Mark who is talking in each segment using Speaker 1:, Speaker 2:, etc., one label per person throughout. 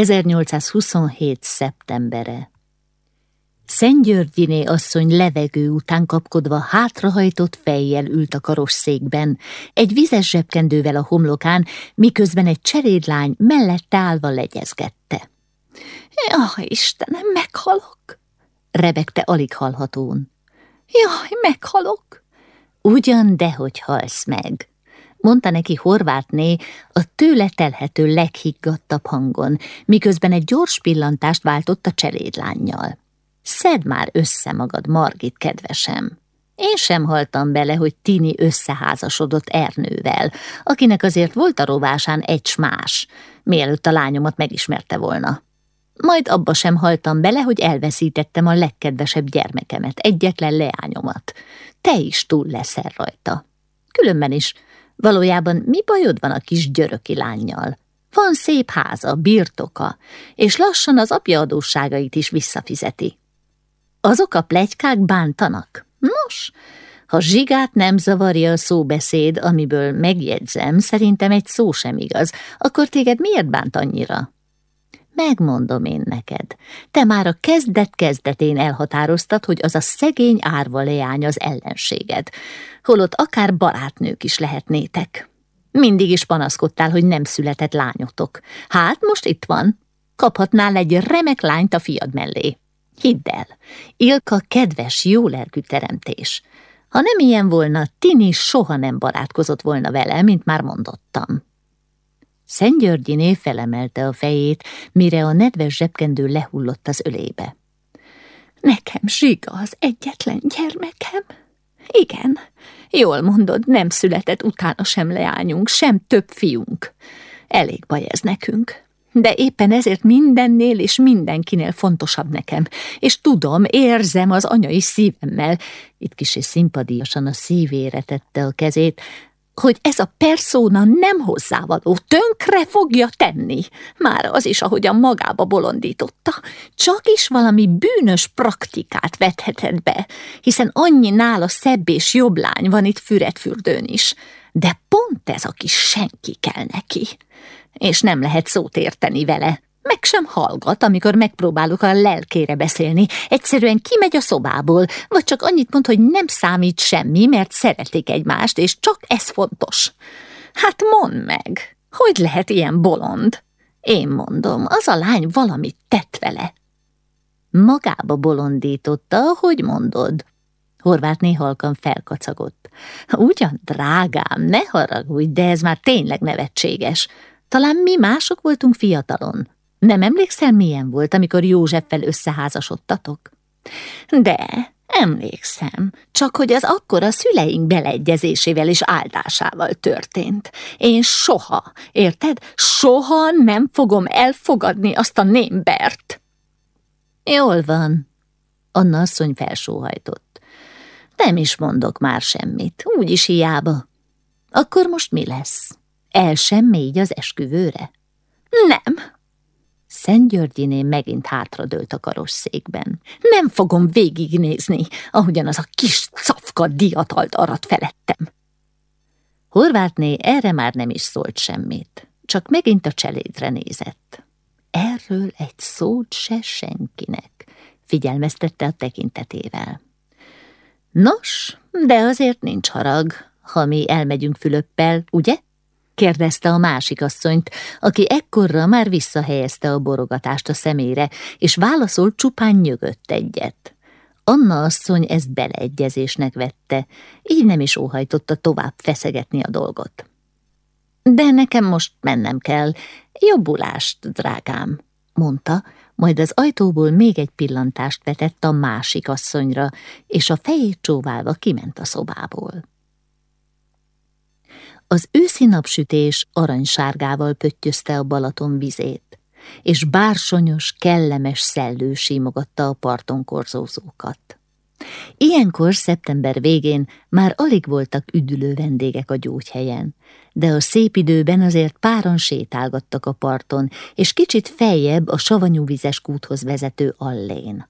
Speaker 1: 1827. szeptembere Szentgyörgyiné asszony levegő után kapkodva hátrahajtott fejjel ült a karosszékben, egy vizes zsebkendővel a homlokán, miközben egy cserédlány mellette állva legyezgette. Jaj, Istenem, meghalok! rebegte alig hallhatón. Jaj, meghalok! Ugyan, dehogy halsz meg, mondta neki horvátné a tőle telhető leghiggadtabb hangon, miközben egy gyors pillantást váltott a cselédlánnyal. Szedd már össze magad, Margit, kedvesem! Én sem haltam bele, hogy Tini összeházasodott Ernővel, akinek azért volt a rovásán egy smás, mielőtt a lányomat megismerte volna. Majd abba sem haltam bele, hogy elveszítettem a legkedvesebb gyermekemet, egyetlen leányomat. Te is túl leszel rajta. Különben is, valójában mi bajod van a kis györöki lányjal? Van szép háza, birtoka, és lassan az apja adósságait is visszafizeti. Azok a plegykák bántanak? Nos, ha zsigát nem zavarja a szóbeszéd, amiből megjegyzem, szerintem egy szó sem igaz, akkor téged miért bánt annyira? Megmondom én neked, te már a kezdet-kezdetén elhatároztad, hogy az a szegény árva leány az ellenséged, holott akár barátnők is lehetnétek. Mindig is panaszkodtál, hogy nem született lányotok. Hát most itt van. Kaphatnál egy remek lányt a fiad mellé. Hidd el, Ilka kedves, jó lelkű teremtés. Ha nem ilyen volna, Tini soha nem barátkozott volna vele, mint már mondottam. Szentgyörgyiné felemelte a fejét, mire a nedves zsebkendő lehullott az ölébe. Nekem Zsiga az egyetlen gyermekem? Igen, jól mondod, nem született utána sem leányunk, sem több fiunk. Elég baj ez nekünk. De éppen ezért mindennél és mindenkinél fontosabb nekem, és tudom, érzem az anyai szívemmel, itt kis és szimpadiasan a szívére tette a kezét, hogy ez a perszóna nem hozzávaló, tönkre fogja tenni. Már az is, ahogyan magába bolondította. Csak is valami bűnös praktikát vethetett be, hiszen annyi nála szebb és jobb lány van itt Füredfürdőn is. De pont ez a kis senki kell neki. És nem lehet szót érteni vele. Meg sem hallgat, amikor megpróbálok a lelkére beszélni. Egyszerűen kimegy a szobából, vagy csak annyit mond, hogy nem számít semmi, mert szeretik egymást, és csak ez fontos. Hát mondd meg, hogy lehet ilyen bolond? Én mondom, az a lány valamit tett vele. Magába bolondította, hogy mondod. Horvátné halkan felkacagott. Ugyan, drágám, ne haragudj, de ez már tényleg nevetséges. Talán mi mások voltunk fiatalon. Nem emlékszel, milyen volt, amikor Józseffel összeházasodtatok? De, emlékszem, csak hogy az akkor a szüleink beleegyezésével és áldásával történt. Én soha, érted, soha nem fogom elfogadni azt a némbert. Jól van, Anna asszony felsóhajtott. Nem is mondok már semmit, úgyis hiába. Akkor most mi lesz? El sem mégy az esküvőre? Nem, Szent Györgyiné megint hátradőlt a karosszékben. Nem fogom végignézni, ahogyan az a kis cafka diatalt arat felettem. Horvátné erre már nem is szólt semmit, csak megint a cselédre nézett. Erről egy szót se senkinek, figyelmeztette a tekintetével. Nos, de azért nincs harag, ha mi elmegyünk Fülöppel, ugye? Kérdezte a másik asszonyt, aki ekkorra már visszahelyezte a borogatást a szemére, és válaszolt csupán nyögött egyet. Anna asszony ezt beleegyezésnek vette, így nem is óhajtotta tovább feszegetni a dolgot. De nekem most mennem kell, jobbulást, drágám, mondta, majd az ajtóból még egy pillantást vetett a másik asszonyra, és a fejét csóválva kiment a szobából. Az őszi napsütés aranysárgával pöttyözte a Balaton vizét, és bársonyos, kellemes szellő símogatta a parton korzózókat. Ilyenkor szeptember végén már alig voltak üdülő vendégek a gyógyhelyen, de a szép időben azért páran sétálgattak a parton, és kicsit feljebb a savanyú vizes kúthoz vezető allén.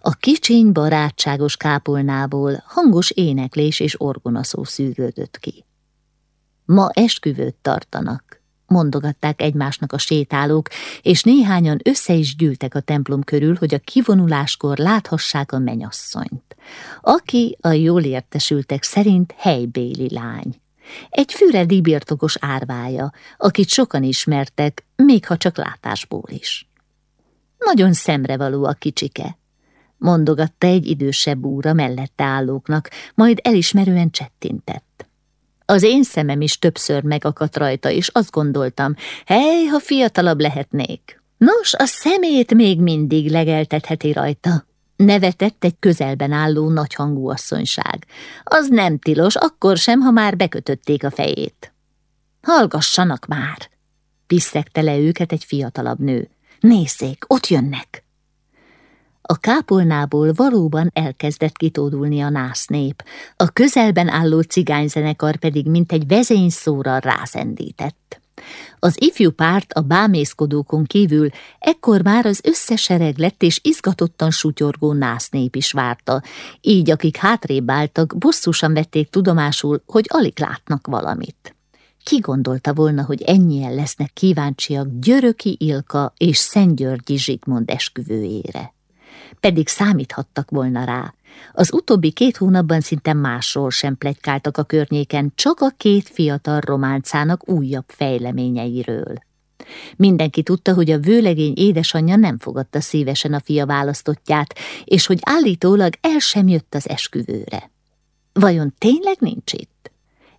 Speaker 1: A kicsiny barátságos kápolnából hangos éneklés és orgonaszó szűrődött ki. Ma esküvőt tartanak, mondogatták egymásnak a sétálók, és néhányan össze is gyűltek a templom körül, hogy a kivonuláskor láthassák a menyasszonyt, aki a jól értesültek szerint helybéli lány. Egy füredi birtokos árvája, akit sokan ismertek, még ha csak látásból is. Nagyon szemrevaló a kicsike, mondogatta egy idősebb úra mellette állóknak, majd elismerően csettintett. Az én szemem is többször megakadt rajta, és azt gondoltam, hely, ha fiatalabb lehetnék. Nos, a szemét még mindig legeltetheti rajta. Nevetett egy közelben álló nagyhangú asszonyság. Az nem tilos, akkor sem, ha már bekötötték a fejét. Hallgassanak már! Piszegte le őket egy fiatalabb nő. Nézzék, ott jönnek! A kápolnából valóban elkezdett kitódulni a násznép, a közelben álló cigányzenekar pedig mint egy vezényszóra rázendített. Az ifjú párt a bámészkodókon kívül ekkor már az összes lett és izgatottan sutyorgó násznép is várta, így akik hátrébb álltak, bosszusan vették tudomásul, hogy alig látnak valamit. Ki gondolta volna, hogy ennyien lesznek kíváncsiak Györöki Ilka és Szentgyörgyi Zsigmond esküvőjére? Pedig számíthattak volna rá. Az utóbbi két hónapban szinte másról sem plegykáltak a környéken, csak a két fiatal románcának újabb fejleményeiről. Mindenki tudta, hogy a vőlegény édesanyja nem fogadta szívesen a fia választottját, és hogy állítólag el sem jött az esküvőre. Vajon tényleg nincs itt?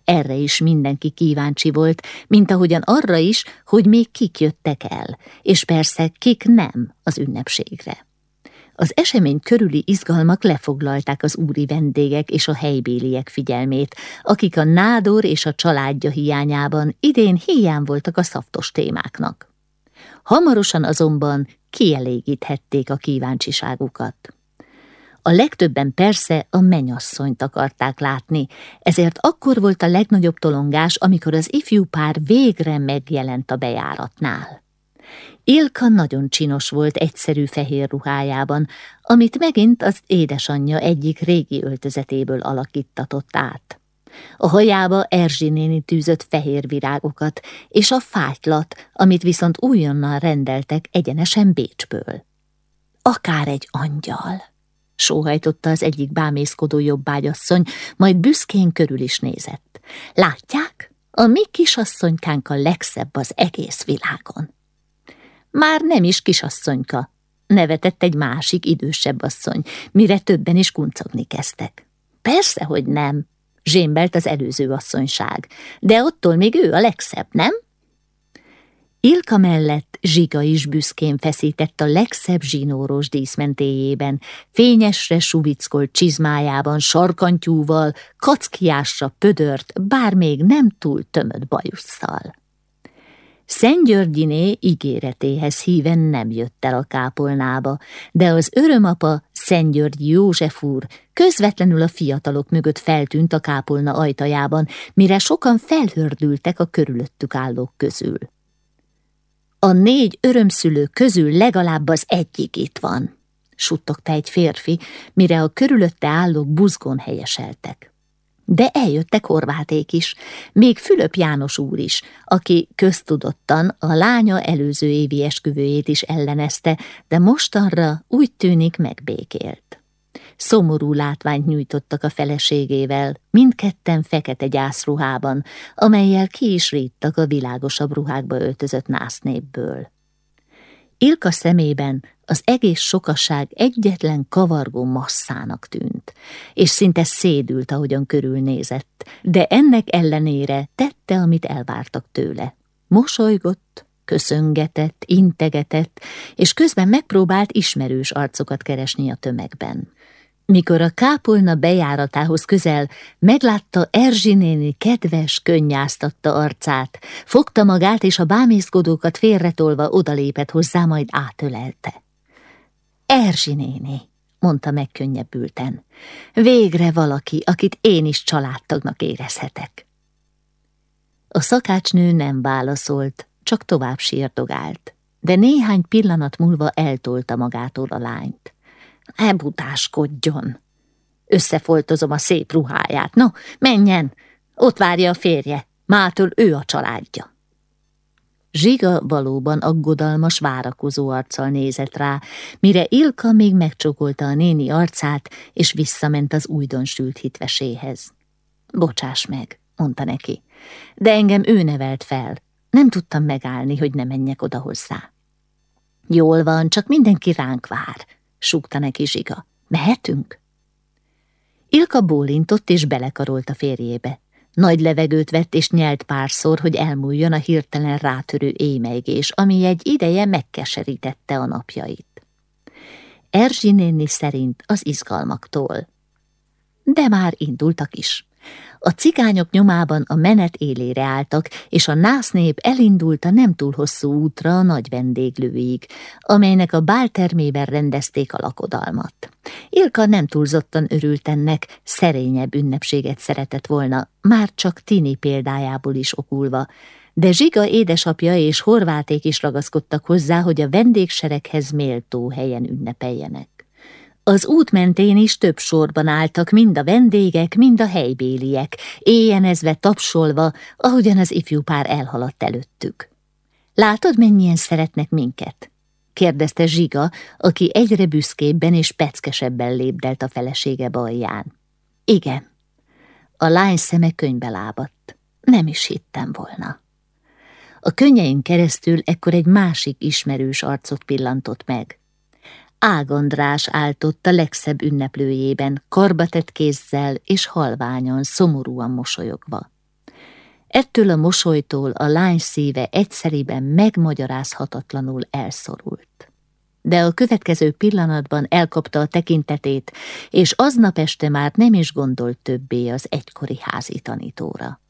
Speaker 1: Erre is mindenki kíváncsi volt, mint ahogyan arra is, hogy még kik jöttek el, és persze kik nem az ünnepségre. Az esemény körüli izgalmak lefoglalták az úri vendégek és a helybéliek figyelmét, akik a nádor és a családja hiányában idén hiány voltak a szaftos témáknak. Hamarosan azonban kielégíthették a kíváncsiságukat. A legtöbben persze a menyasszonyt akarták látni, ezért akkor volt a legnagyobb tolongás, amikor az ifjú pár végre megjelent a bejáratnál. Ilka nagyon csinos volt egyszerű fehér ruhájában, amit megint az édesanyja egyik régi öltözetéből alakítatott át. A hajába Erzsi néni tűzött fehér virágokat, és a fátylat, amit viszont újonnan rendeltek egyenesen Bécsből. Akár egy angyal, sóhajtotta az egyik bámészkodó jobbágyasszony, majd büszkén körül is nézett. Látják? A mi kisasszonykánk a legszebb az egész világon. Már nem is kisasszonyka, nevetett egy másik idősebb asszony, mire többen is kuncogni kezdtek. Persze, hogy nem, zsémbelt az előző asszonyság, de attól még ő a legszebb, nem? Ilka mellett Zsiga is büszkén feszített a legszebb zsinóros díszmentéjében, fényesre suvickolt csizmájában, sarkantyúval, kackiásra pödört, bár még nem túl tömött bajusszal. Györgyiné ígéretéhez híven nem jött el a kápolnába, de az örömapa Györgyi József úr közvetlenül a fiatalok mögött feltűnt a kápolna ajtajában, mire sokan felhördültek a körülöttük állók közül. A négy örömszülő közül legalább az egyik itt van, suttogta egy férfi, mire a körülötte állók buzgón helyeseltek. De eljöttek horváték is, még Fülöp János úr is, aki köztudottan a lánya előző évi esküvőjét is ellenezte, de mostanra úgy tűnik megbékélt. Szomorú látványt nyújtottak a feleségével, mindketten fekete gyászruhában, amelyel ki is a világosabb ruhákba öltözött násznépből. Ilka szemében az egész sokaság egyetlen kavargó masszának tűnt, és szinte szédült, ahogyan körülnézett, de ennek ellenére tette, amit elvártak tőle. Mosolygott, köszöngetett, integetett, és közben megpróbált ismerős arcokat keresni a tömegben. Mikor a kápolna bejáratához közel meglátta Erzsi néni kedves, könnyáztatta arcát, fogta magát és a bámészkodókat félretolva odalépett hozzá, majd átölelte. Erzsi néni, mondta megkönnyebbülten, végre valaki, akit én is családtagnak érezhetek. A szakácsnő nem válaszolt, csak tovább sírdogált, de néhány pillanat múlva eltolta magától a lányt. Ebutáskodjon! Összefoltozom a szép ruháját. No, menjen! Ott várja a férje. Mától ő a családja. Zsiga valóban aggodalmas, várakozó arccal nézett rá, mire Ilka még megcsokolta a néni arcát, és visszament az újdonsült hitveséhez. Bocsáss meg, mondta neki, de engem ő nevelt fel. Nem tudtam megállni, hogy ne menjek oda hozzá. Jól van, csak mindenki ránk vár, súgta neki Zsiga. Mehetünk? Ilka bólintott és belekarolt a férjébe. Nagy levegőt vett és nyelt párszor, hogy elmúljon a hirtelen rátörő émeigés, ami egy ideje megkeserítette a napjait. Erzsi néni szerint az izgalmaktól. De már indultak is. A cigányok nyomában a menet élére álltak, és a násznép elindult a nem túl hosszú útra a nagy vendéglőig, amelynek a báltermében rendezték a lakodalmat. Ilka nem túlzottan örült ennek, szerényebb ünnepséget szeretett volna, már csak Tini példájából is okulva, de Zsiga édesapja és horváték is ragaszkodtak hozzá, hogy a vendégsereghez méltó helyen ünnepeljenek. Az út mentén is több sorban álltak mind a vendégek, mind a helybéliek, éjjenezve, tapsolva, ahogyan az ifjú pár elhaladt előttük. Látod, mennyien szeretnek minket? kérdezte Zsiga, aki egyre büszkébben és peckesebben lépdelt a felesége balján. Igen. A lány szeme könybe lábadt. Nem is hittem volna. A könnyein keresztül ekkor egy másik ismerős arcot pillantott meg. Ágandrás áltott a legszebb ünneplőjében, karbatett kézzel és halványan, szomorúan mosolyogva. Ettől a mosolytól a lány szíve egyszeriben megmagyarázhatatlanul elszorult. De a következő pillanatban elkapta a tekintetét, és aznap este már nem is gondolt többé az egykori házi tanítóra.